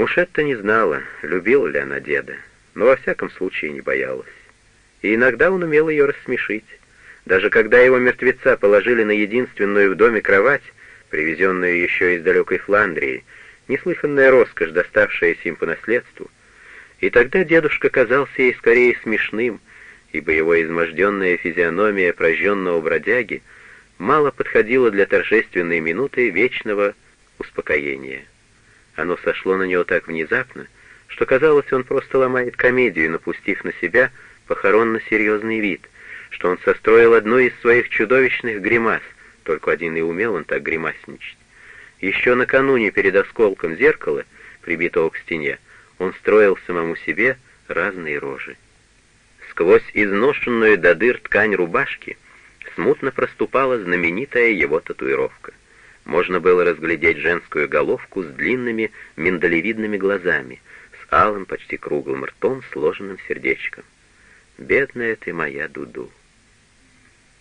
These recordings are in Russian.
Мушетта не знала, любила ли она деда, но во всяком случае не боялась. И иногда он умел ее рассмешить. Даже когда его мертвеца положили на единственную в доме кровать, привезенную еще из далекой Фландрии, неслыханная роскошь, доставшаяся им по наследству, и тогда дедушка казался ей скорее смешным, ибо его изможденная физиономия прожженного бродяги мало подходила для торжественной минуты вечного успокоения. Оно сошло на него так внезапно, что казалось, он просто ломает комедию, напустив на себя похоронно-серьезный вид, что он состроил одну из своих чудовищных гримас, только один и умел он так гримасничать. Еще накануне перед осколком зеркала, прибитого к стене, он строил самому себе разные рожи. Сквозь изношенную до дыр ткань рубашки смутно проступала знаменитая его татуировка. Можно было разглядеть женскую головку с длинными миндалевидными глазами, с алым, почти круглым ртом, сложенным сердечком. «Бедная ты моя Дуду!»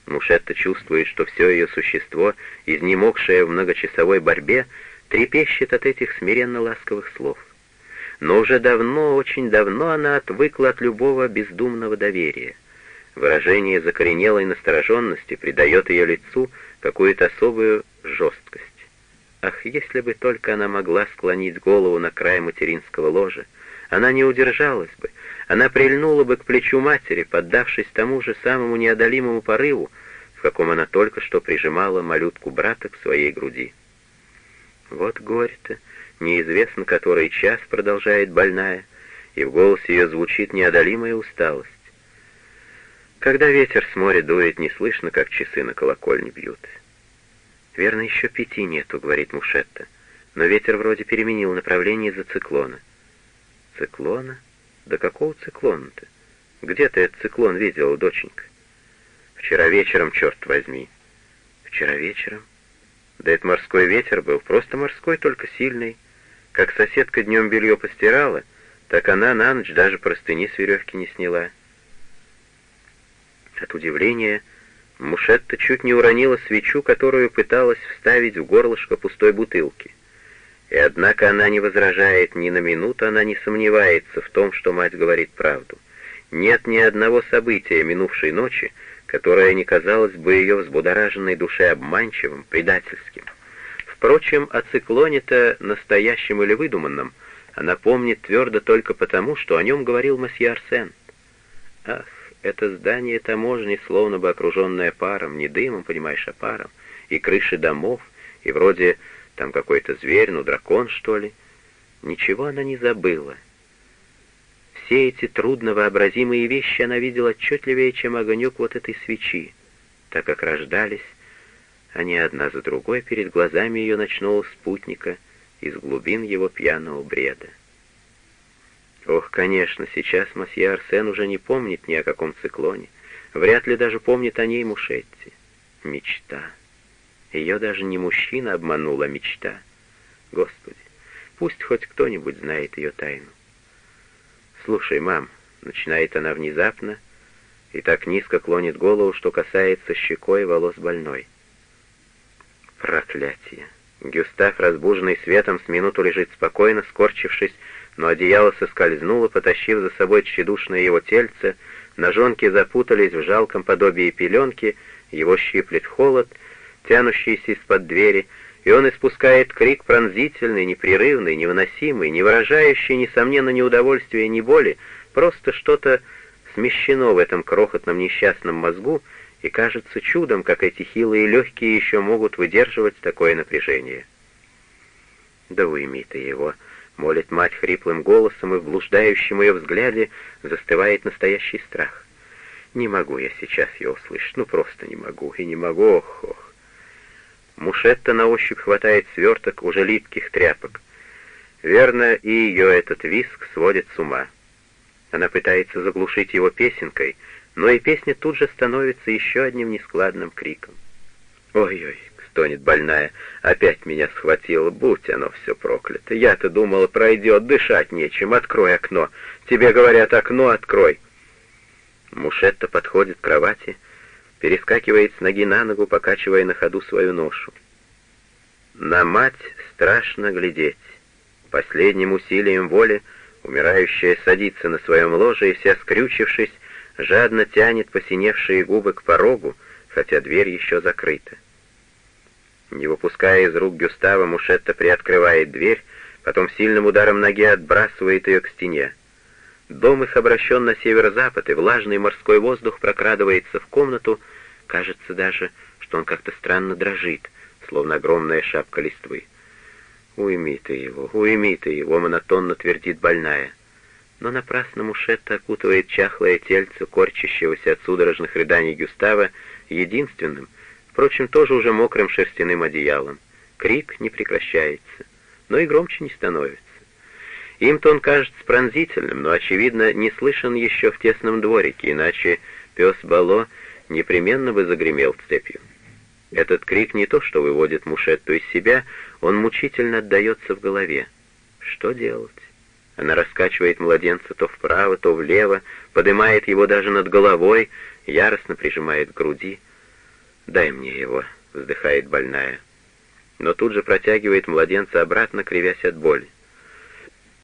Мушетта чувствует, что все ее существо, изнемогшее в многочасовой борьбе, трепещет от этих смиренно ласковых слов. Но уже давно, очень давно она отвыкла от любого бездумного доверия. Выражение закоренелой настороженности придает ее лицу какую-то особую жесткость. Ах, если бы только она могла склонить голову на край материнского ложа, она не удержалась бы, она прильнула бы к плечу матери, поддавшись тому же самому неодолимому порыву, в каком она только что прижимала малютку брата к своей груди. Вот горе-то, неизвестно который час продолжает больная, и в голосе ее звучит неодолимая усталость. Когда ветер с моря дует, не слышно, как часы на колокольне бьют. «Верно, еще пяти нету», — говорит Мушетта. «Но ветер вроде переменил направление из-за циклона». «Циклона? Да какого циклона-то? Где ты этот циклон видела, доченька?» «Вчера вечером, черт возьми». «Вчера вечером?» «Да это морской ветер был, просто морской, только сильный. Как соседка днем белье постирала, так она на ночь даже простыни с веревки не сняла». От удивления Мушетта чуть не уронила свечу, которую пыталась вставить в горлышко пустой бутылки. И однако она не возражает ни на минуту, она не сомневается в том, что мать говорит правду. Нет ни одного события минувшей ночи, которое не казалось бы ее взбудораженной душе обманчивым, предательским. Впрочем, о циклоне-то, настоящем или выдуманном, она помнит твердо только потому, что о нем говорил месье Арсен. Ах, это здание таможни, словно бы окруженное паром, не дымом, понимаешь, а паром, и крыши домов, и вроде там какой-то зверь, ну дракон, что ли. Ничего она не забыла. Все эти трудновообразимые вещи она видела отчетливее, чем огонек вот этой свечи, так как рождались они одна за другой перед глазами ее ночного спутника из глубин его пьяного бреда. Ох, конечно, сейчас масье Арсен уже не помнит ни о каком циклоне. Вряд ли даже помнит о ней Мушетти. Мечта. Ее даже не мужчина обманула, мечта. Господи, пусть хоть кто-нибудь знает ее тайну. «Слушай, мам», — начинает она внезапно, и так низко клонит голову, что касается щекой волос больной. Проклятие! Гюстав, разбуженный светом, с минуту лежит спокойно, скорчившись но одеяло соскользнуло, потащив за собой тщедушное его тельце, ножонки запутались в жалком подобии пеленки, его щиплет холод, тянущийся из-под двери, и он испускает крик пронзительный, непрерывный, невыносимый, не выражающий, несомненно, ни удовольствия, ни боли, просто что-то смещено в этом крохотном несчастном мозгу, и кажется чудом, как эти хилые легкие еще могут выдерживать такое напряжение. Да уйми ты его, — Молит мать хриплым голосом, и в блуждающем ее взгляде застывает настоящий страх. Не могу я сейчас ее услышать, ну просто не могу, и не могу, ох, ох. Мушетта на ощупь хватает сверток уже липких тряпок. Верно, и ее этот виск сводит с ума. Она пытается заглушить его песенкой, но и песня тут же становится еще одним нескладным криком. Ой-ой, стонет больная. «Опять меня схватило, будь оно все проклято. Я-то думала, пройдет, дышать нечем, открой окно. Тебе говорят, окно открой». Мушетта подходит к кровати, перескакивает с ноги на ногу, покачивая на ходу свою ношу. На мать страшно глядеть. Последним усилием воли умирающая садится на своем ложе и вся скрючившись, жадно тянет посиневшие губы к порогу, хотя дверь еще закрыта. Не выпуская из рук Гюстава, Мушетта приоткрывает дверь, потом сильным ударом ноги отбрасывает ее к стене. Дом их обращен на северо-запад, и влажный морской воздух прокрадывается в комнату, кажется даже, что он как-то странно дрожит, словно огромная шапка листвы. «Уйми ты его, уйми ты его», — монотонно твердит больная. Но напрасно Мушетта окутывает чахлое тельце, корчащегося от судорожных рыданий Гюстава, единственным, впрочем, тоже уже мокрым шерстяным одеялом. Крик не прекращается, но и громче не становится. Им-то он кажется пронзительным, но, очевидно, не слышен еще в тесном дворике, иначе пес Бало непременно бы загремел цепью. Этот крик не то, что выводит Мушетту из себя, он мучительно отдается в голове. Что делать? Она раскачивает младенца то вправо, то влево, поднимает его даже над головой, яростно прижимает к груди. «Дай мне его», — вздыхает больная. Но тут же протягивает младенца обратно, кривясь от боли.